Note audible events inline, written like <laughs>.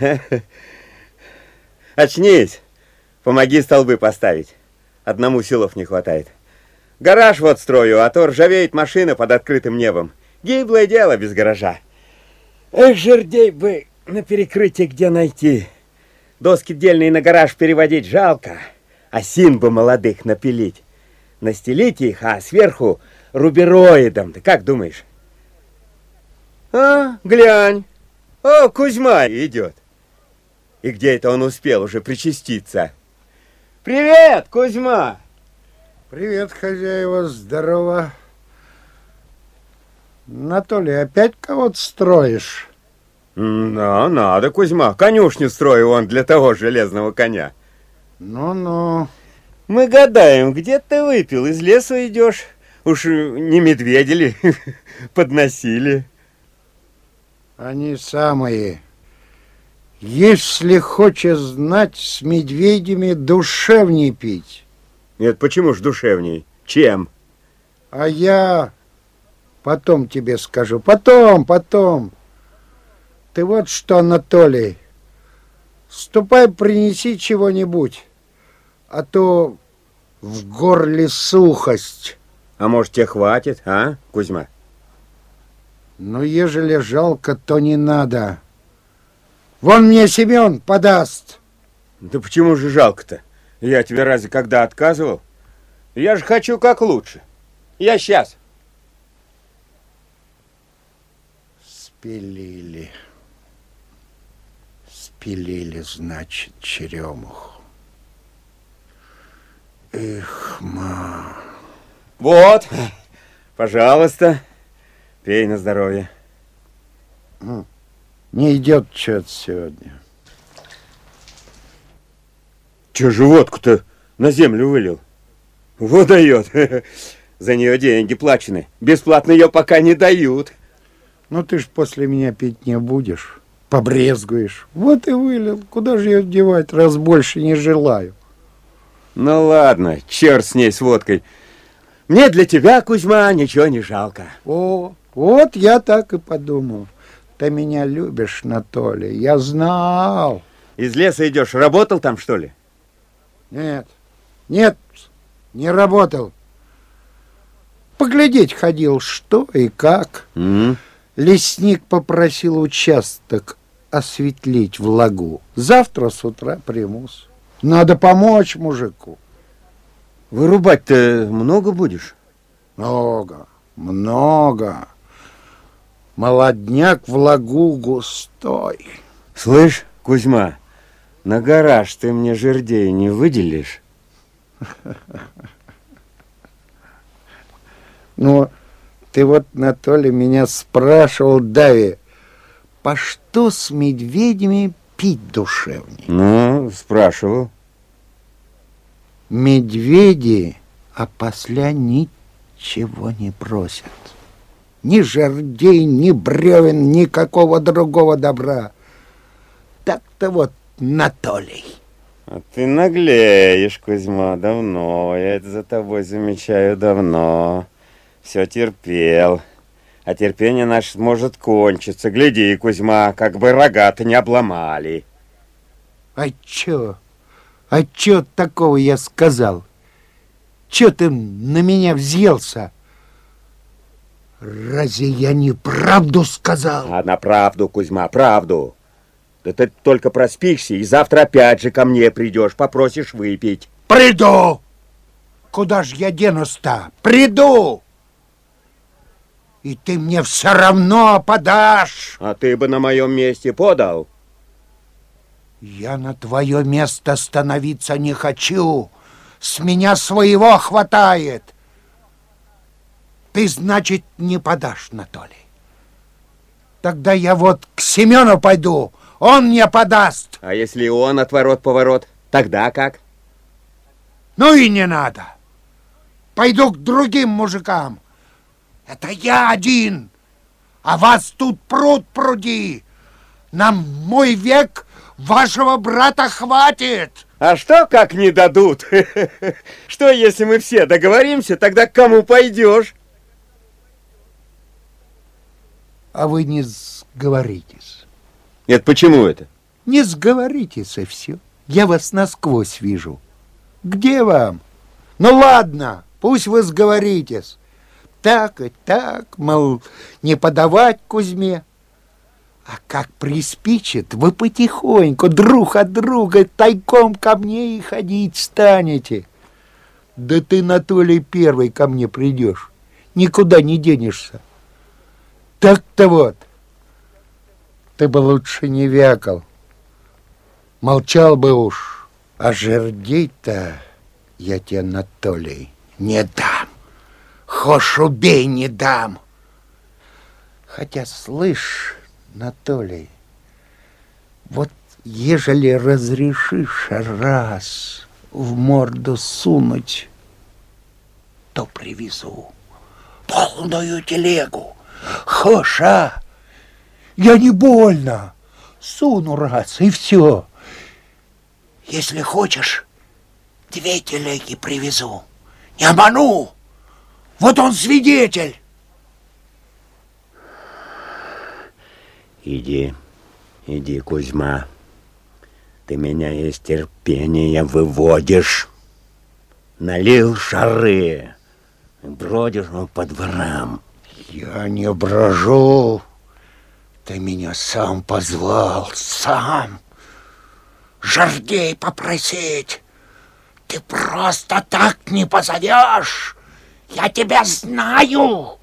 <laughs> Очнись. Помоги столбы поставить. Одному силов не хватает. Гараж вот строю, а то ржавеет машина под открытым небом. Гиблое дело без гаража. Эх, жердей бы на перекрытие где найти. Доски дельные на гараж переводить жалко, а син бы молодых напилить. Настелить их, а сверху рубероидом. Ты как думаешь? А, глянь. О, Кузьма идет. И где это он успел уже причаститься? Привет, Кузьма! Привет, хозяева, здорово. Анатолий, опять кого-то строишь? Да, надо, Кузьма. Конюшню строю он для того железного коня. Ну-ну. Мы гадаем, где ты выпил, из лесу идешь. Уж не медведи ли <laughs> подносили? Они самые. Если хочешь знать, с медведями душевней пить. Нет, почему ж душевней? Чем? А я потом тебе скажу. Потом, потом. Ты вот что, Анатолий, ступай, принеси чего-нибудь, а то в горле сухость. А может, тебе хватит, а, Кузьма? Ну, ежели жалко, то не надо. Вон мне Семен подаст. Да почему же жалко-то? Я тебе разве когда отказывал? Я же хочу как лучше. Я сейчас. Спилили. Спилили, значит, черемуху. Эх, ма. Вот, пожалуйста, пей на здоровье. Не идет что-то сегодня. Че же водку-то на землю вылил? Вот дает. За нее деньги плачены. Бесплатно ее пока не дают. Ну ты ж после меня пить не будешь. Побрезгуешь. Вот и вылил. Куда же ее девать, раз больше не желаю? Ну ладно, черт с ней, с водкой. Мне для тебя, Кузьма, ничего не жалко. О, вот я так и подумал. Ты меня любишь, Анатолий. Я знал. Из леса идешь, работал там, что ли? Нет, нет, не работал. Поглядеть ходил, что и как. Mm. Лесник попросил участок осветлить в лагу. Завтра с утра примусь. Надо помочь мужику. Вырубать-то много будешь? Много, много. Молодняк в лагу густой. Слышь, Кузьма, на гараж ты мне жердей не выделишь? <laughs> Ну, ты вот, Анатолий, меня спрашивал, Дави, по что с медведями пить душевней? Ну, спрашивал. Медведи, а после ничего не просят. Ни жердей, ни бревен, никакого другого добра. Так-то вот, Анатолий. А ты наглеешь, Кузьма, давно. Я это за тобой замечаю давно. Все терпел. А терпение наше может кончиться. Гляди, Кузьма, как бы рога-то не обломали. А чё? А чё такого я сказал? Чё ты на меня взъелся? Разве я не правду сказал? А на правду, Кузьма, правду. Да ты только проспишься, и завтра опять же ко мне придешь, попросишь выпить. Приду! Куда ж я денусь-то? Приду! И ты мне все равно подашь. А ты бы на моем месте подал. Я на твое место становиться не хочу. С меня своего хватает. Ты, значит, не подашь, Анатолий. Тогда я вот к Семену пойду. Он мне подаст. А если он отворот-поворот, тогда как? Ну и не надо. Пойду к другим мужикам. Это я один. А вас тут пруд пруди. Нам мой век вашего брата хватит. А что, как не дадут? <laughs> Что, если мы все договоримся, тогда к кому пойдешь? А вы не сговоритесь. Нет, почему это? Не сговоритесь, и все. Я вас насквозь вижу. Где вам? Ну ладно, пусть вы сговоритесь. Так и так, мол, не подавать Кузьме. А как приспичит, вы потихоньку друг от друга тайком ко мне и ходить станете. Да ты, Анатолий, первый ко мне придешь. Никуда не денешься. Так-то вот. Ты бы лучше не вякал. Молчал бы уж. А жердей-то я тебе, Анатолий, не дам. Хошь убей, не дам. Хотя, слышь, Анатолий, вот ежели разрешишь раз в морду сунуть, то привезу полную телегу. Хоша, я не больно. Суну раз, и все. Если хочешь, две телеги привезу. Не обману. Вот он свидетель. Иди, иди, Кузьма. Ты меня из терпения выводишь. Налил шары, бродишь ну, по дворам. Я не брожу. Ты меня сам позвал, сам. Жардей попросить. Ты просто так не позовешь. Я тебя знаю.